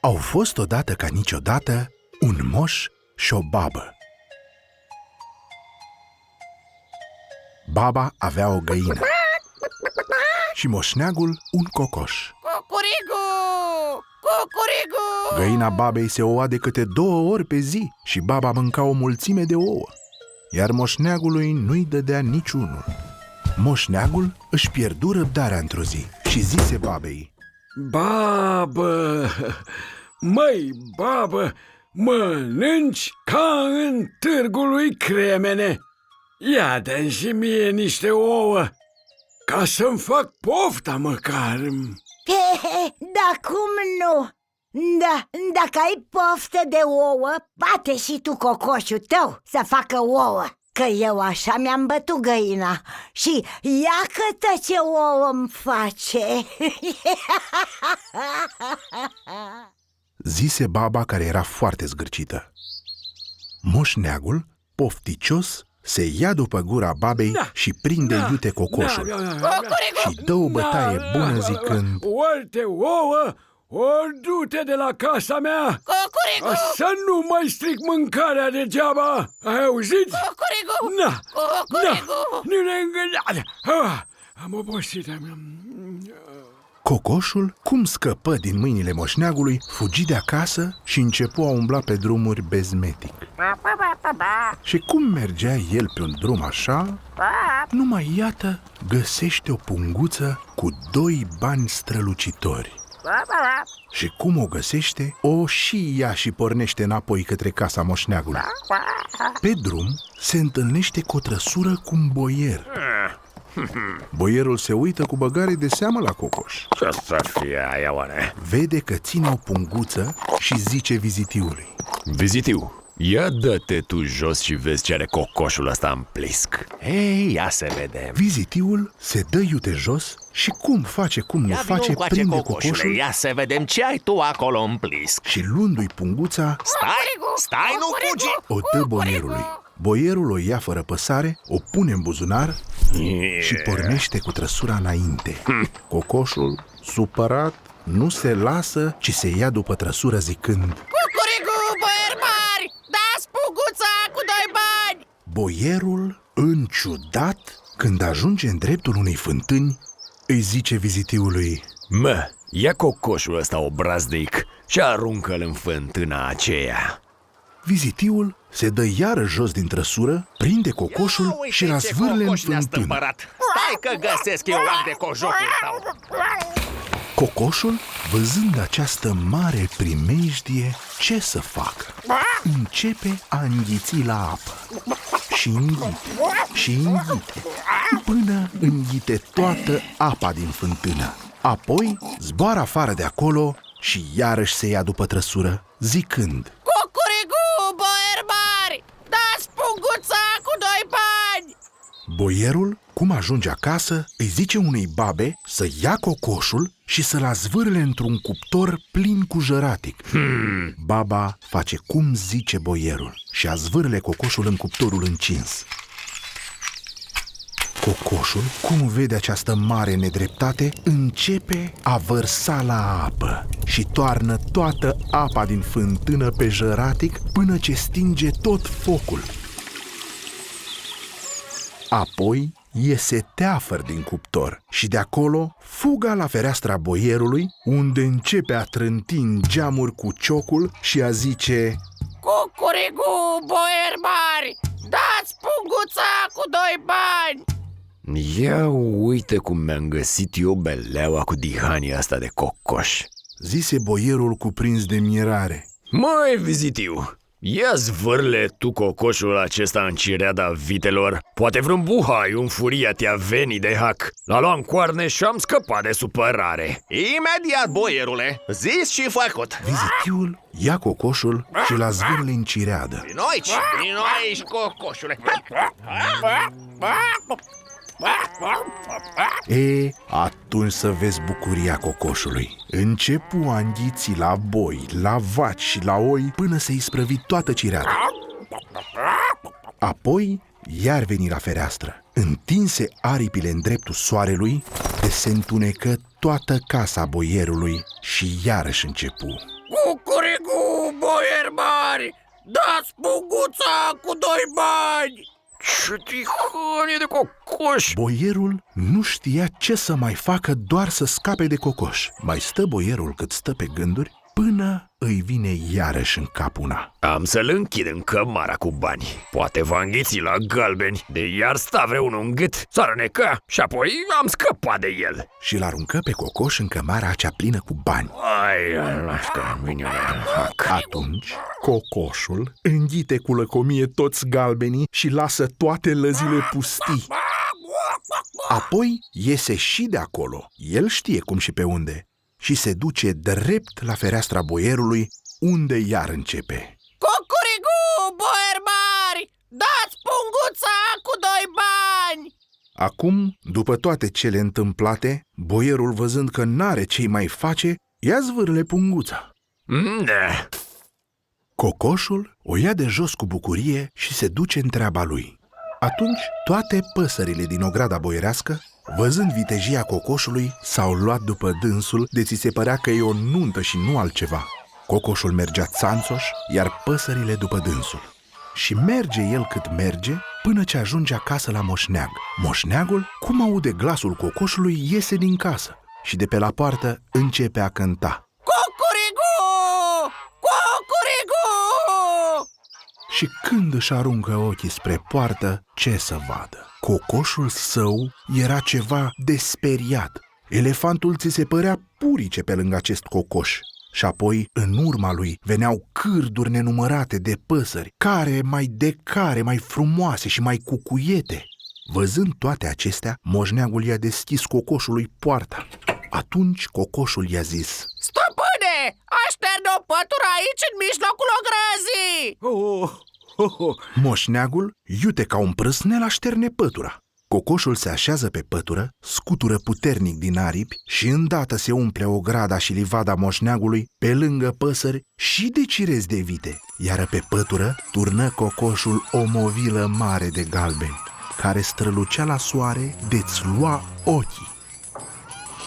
Au fost odată ca niciodată un moș și o babă. Baba avea o găină și moșneagul un cocoș. Cucurigu! Cucurigu! Găina babei se oa de câte două ori pe zi și baba mânca o mulțime de ouă, iar moșneagului nu-i dădea niciunul. Moșneagul își pierdu răbdarea într-o zi și zise babei, Babă, măi, babă, mănânci ca în târgul lui Cremene. ia dă și mie niște ouă, ca să-mi fac pofta măcar. Da, cum nu? Da, dacă ai poftă de ouă, bate și tu cocoșul tău să facă ouă Că eu așa mi-am bătut găina și ia că ce ouă îmi face zise baba care era foarte zgârcită. Moșneagul, pofticios, se ia după gura babei Da. și prinde Da. iute cocoșul Da, da, da, da. și dă o bătaie Da, bună da, zicând Ori te ouă, ori du-te de la casa mea, Cucurigu! să nu mai stric mâncarea degeaba. Ai auzit? Cucurigu! Na, na, Cucurigu! nu ne îngândea. Ah, Am obosit. Cocoșul, cum scăpă din mâinile moșneagului, fugi de acasă și începu a umbla pe drumuri bezmetic. Și cum mergea el pe un drum așa, numai iată găsește o punguță cu doi bani strălucitori. Și cum o găsește, o și ia și pornește înapoi către casa moșneagului. Pe drum se întâlnește cu o trăsură cu un boier. Boierul se uită cu băgare de seamă la cocoș. Ce să fie aia oare? Vede că ține o punguță și zice vizitiului. Vizitiu, ia dă-te tu jos și vezi ce are cocoșul ăsta în plisc Hei, ia să vedem Vizitiul se dă iute jos și cum face, cum nu Ia face, vino încoace, prinde cocoșule, cocoșul ia să vedem ce ai tu acolo în plisc și luându-i punguța, Stai, stai, nu fugi! o dă boierului. Boierul o ia fără păsare, o pune în buzunar și pornește cu trăsura înainte. Cocoșul, supărat, nu se lasă, ci se ia după trăsură zicând Cucurigu, băieri mari! Dați puguța cu doi bani! Boierul, în ciudat, când ajunge în dreptul unei fântâni, îi zice vizitiului Mă, ia cocoșul ăsta obraznic și aruncă-l în fântâna aceea Vizitiul se dă iară jos din trăsură, prinde cocoșul și razvârle în fântână. Stai că găsesc eu am de cojocul tău Cocoșul, văzând această mare primejdie, ce să facă? Începe a înghiți la apă și înghite și înghite până înghite toată apa din fântână. Apoi zboară afară de acolo și iarăși se ia după trăsură, zicând Cucurigu, băieri mari! Dați puguța cu doi bani! Boierul, cum ajunge acasă, îi zice unei babe să ia cocoșul și să-l azvârle într-un cuptor plin cu jăratic. Hmm. Baba face cum zice boierul și azvârle cocoșul în cuptorul încins. Cocoșul, cum vede această mare nedreptate, începe a vărsa la apă și toarnă toată apa din fântână pe jăratic până ce stinge tot focul. Apoi iese teafăr din cuptor și de acolo fuga la fereastra boierului, unde începe a trânti în geamuri cu ciocul și a zice Cucurigu, boieri mari! Dați puguța cu doi bani! Ia uite cum mi-am găsit eu beleaua cu dihania asta de cocoș Zise boierul cuprins de mirare Măi, vizitiu, ia zvârle tu cocoșul acesta în cireada vitelor. Poate vreun buhai în furia te-a venit de hac. L-a luat în coarne și am scăpat de supărare. Imediat, boierule, zis și făcut. Vizitiul ia cocoșul și l-a zvârle în cireadă. Vino aici, vino aici, cocoșule E, atunci să vezi bucuria cocoșului Începu a înghiți la boi, la vaci și la oi Până se isprăvi toată cireada Apoi iar veni la fereastră Întinse aripile în dreptul soarelui De se întunecă toată casa boierului Și iarăși începu Cucurigu, boier mari! Dați punguța cu doi bani! Ce tihanie de cocoș! Boierul nu știa ce să mai facă doar să scape de cocoș. Mai stă boierul cât stă pe gânduri până îi vine iarăși în cap una. Am să-l închid în cămara cu bani. Poate va înghiți la galbeni, de iar sta vreunul în gât, s-ar neca și apoi am scăpat de el. Și l aruncă pe cocoș în cămara acea plină cu bani. Ai, lască, vine hac. Atunci, cocoșul înghite cu lăcomie toți galbenii și lasă toate lăzile pustii. Apoi iese și de acolo, el știe cum și pe unde, și se duce drept la fereastra boierului, unde iar începe. Cucurigu, boier mari! Dați punguța cu doi bani! Acum, după toate cele întâmplate, boierul văzând că n-are ce mai face, ia zvârle punguța. Mm, Da. Cocoșul o ia de jos cu bucurie și se duce în treaba lui. Atunci, toate păsările din ograda boierească, văzând vitejia cocoșului, s-au luat după dânsul de ți se părea că e o nuntă și nu altceva. Cocoșul mergea țanțoș, iar păsările după dânsul. Și merge el cât merge, până ce ajunge acasă la moșneag. Moșneagul, cum aude glasul cocoșului, iese din casă și de pe la poartă începe a cânta. Cucurigu! Cucurigu! Și când își aruncă ochii spre poartă, ce să vadă? Cocoșul său era ceva de speriat. Elefantul ți se părea purice pe lângă acest cocoș. Și apoi, în urma lui, veneau cârduri nenumărate de păsări, care mai de care mai frumoase și mai cucuiete. Văzând toate acestea, moșneagul i-a deschis cocoșului poarta. Atunci cocoșul i-a zis, Stăpâne, așterne o pătură aici în mijlocul ogrăzii! Oh, oh, oh. Moșneagul, iute ca un prâsnel, așterne pătura. Cocoșul se așează pe pătură, scutură puternic din aripi și îndată se umple o grada și livada moșneagului pe lângă păsări și de cirezi de vite, iar pe pătură turnă cocoșul o movilă mare de galbeni, care strălucea la soare de-ți lua ochii.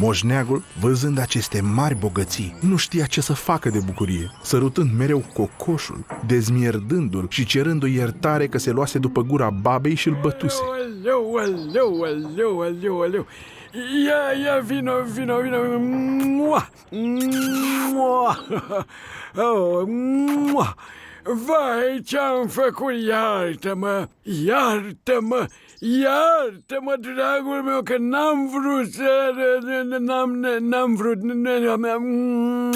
Moșneagul, văzând aceste mari bogății, nu știa ce să facă de bucurie, sărutând mereu cocoșul, dezmierdându-l și cerându-i iertare că se luase după gura babei și îl bătuse. Aleu, aleu, aleu, aleu, aleu. Ia, ia, vino, vino, vino. Mua, mua. Oh, mua. Vai, ce-am făcut, iartă-mă, iartă-mă, iartă-mă, dragul meu, că n-am vrut să... N-am, n-am vrut...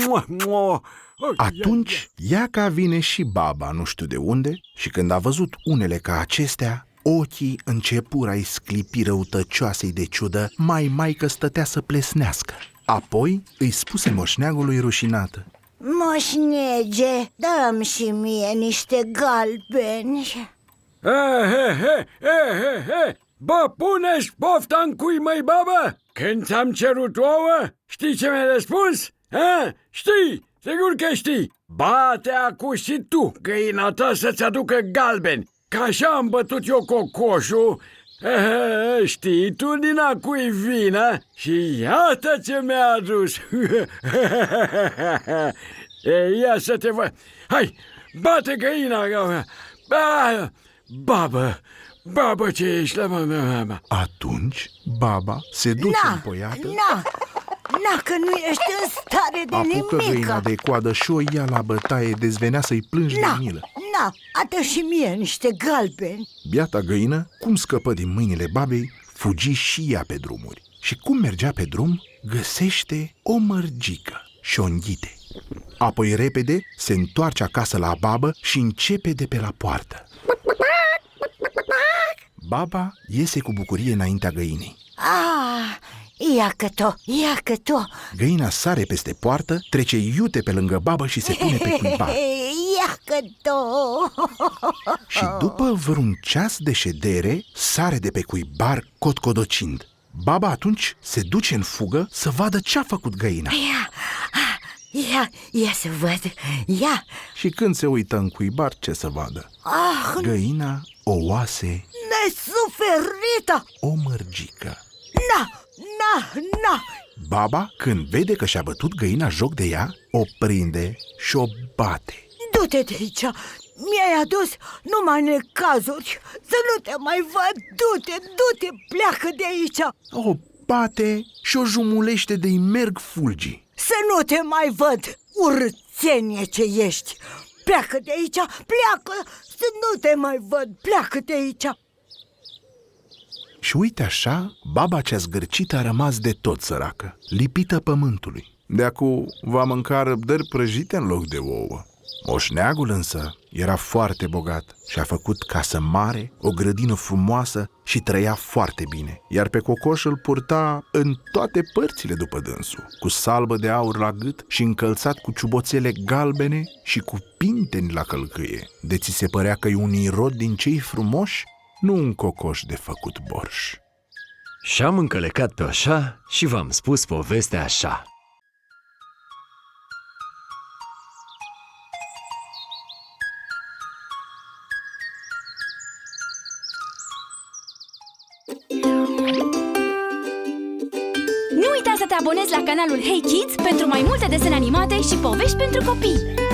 Mua, mua. Oh, ia, Atunci, Iaca vine și baba, nu știu de unde, și când a văzut unele ca acestea, ochii începură-i sclipi răutăcioasei de ciudă, mai mai că stătea să plesnească. Apoi îi spuse moșneagului rușinată. Moșnege, dăm și mie niște galbeni Eh, he, he, he, he, he. Bă, pune-și pofta în cui, măi, babă? Când ți-am cerut ouă, știi ce mi-ai răspuns? Ha? Știi? Sigur că știi. Bate acu și tu găina ta să-ți aducă galbeni. Ca așa am bătut eu cocoșul. Eh, știi tu din a cui vina și iată ce mi-a adus. e, ia să te văd. Hai, bate găina. Ba, babă, babă ce ești la mă, mă, mă. Atunci, baba se duce Na, împoiată, na, na, că nu ești în stare de apucă găina nimic de coadă și o ia la bătaie, dezvenea să-i plângi de Na, milă. Na, adă și mie niște galbeni Biata găină, cum scăpă din mâinile babei, fugi și ea pe drumuri. Și cum mergea pe drum, găsește o mărgică și o înghite. Apoi repede se întoarce acasă la babă și începe de pe la poartă. Baba iese cu bucurie înaintea găinei. Ah, ia că to, ia că to Găina sare peste poartă, trece iute pe lângă babă și se pune pe cuibar. Ia că to Și după vreun ceas de ședere, sare de pe cuibar cotcodocind. Baba atunci se duce în fugă să vadă ce-a făcut găina. Ia, ah, ia, ia să văd Ia, Și când se uită în cuibar, ce să vadă? ah, Găina o oase nesuferită o mărgică. Na, na, na baba, când vede că și-a bătut găina joc de ea, o prinde și o bate. Du-te de aici! Mi-ai adus numai necazuri Să nu te mai văd Du-te, du-te, pleacă de aici O bate și o jumulește de-i merg fulgii. Să nu te mai văd Urțenie ce ești Pleacă de aici, pleacă Să nu te mai văd, pleacă de aici Și uite așa, baba cea zgârcită a rămas de tot săracă, lipită pământului. De acu va mânca răbdări prăjite în loc de ouă. Moșneagul însă era foarte bogat și a făcut casă mare, o grădină frumoasă și trăia foarte bine, iar pe cocoș îl purta în toate părțile după dânsul, cu salbă de aur la gât și încălțat cu ciuboțele galbene și cu pinteni la călcâie, de ți se părea că e un irod din cei frumoși, nu un cocoș de făcut borș. Și-am încălecat pe așa și v-am spus povestea așa. Abonezi la canalul Hey Kids pentru mai multe desene animate și povești pentru copii!